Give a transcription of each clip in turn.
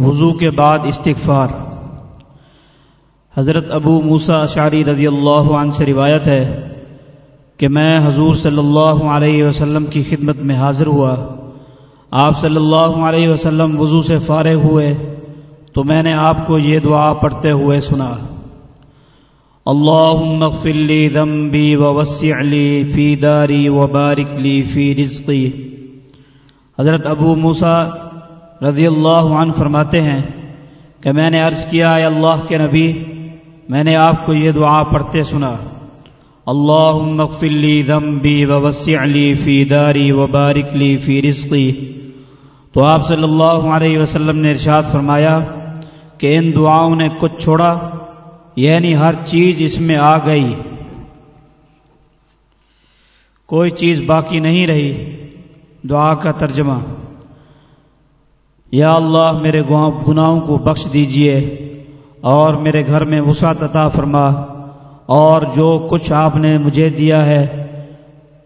وضو کے بعد استغفار۔ حضرت ابو موسا اشعری رضی اللہ عنہ سے روایت ہے کہ میں حضور صلی اللہ علیہ وسلم کی خدمت میں حاضر ہوا۔ آپ صلی اللہ علیہ وسلم وضو سے فارغ ہوئے تو میں نے آپ کو یہ دعا پڑھتے ہوئے سنا۔ اللهم اغفر لي ذنبي ووسع لي في داري وبارك لي في رزقي حضرت ابو موسا رضی اللہ عنہ فرماتے ہیں کہ میں نے عرض کیا، اے اللہ کے نبی، میں نے آپ کو یہ دعا پڑھتے سنا اللهم اغفر لي ذنبي ووسع لي في داري وبارك لي في رزقي تو آپ صلی اللہ علیہ وسلم نے ارشاد فرمایا کہ ان دعاؤں نے کچھ چھوڑا یعنی ہر چیز اس میں آ گئی۔ کوئی چیز باقی نہیں رہی، دعا کا ترجمہ۔ یا اللہ میرے گناہوں کو بخش دیجیے اور میرے گھر میں وسعت عطا فرما اور جو کچھ آپ نے مجھے دیا ہے،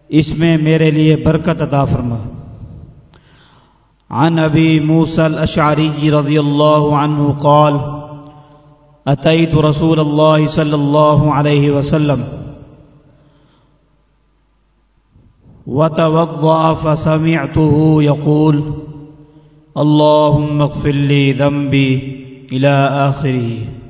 اس میں میرے لیے برکت عطا فرما۔ عن ابی موسى الاشعری رضی اللہ عنہ قال اتيت رسول الله صلى الله عليه وسلم۔ وتوضا فسمعته يقول اللهم اغفر لي ذنبي إلى آخره.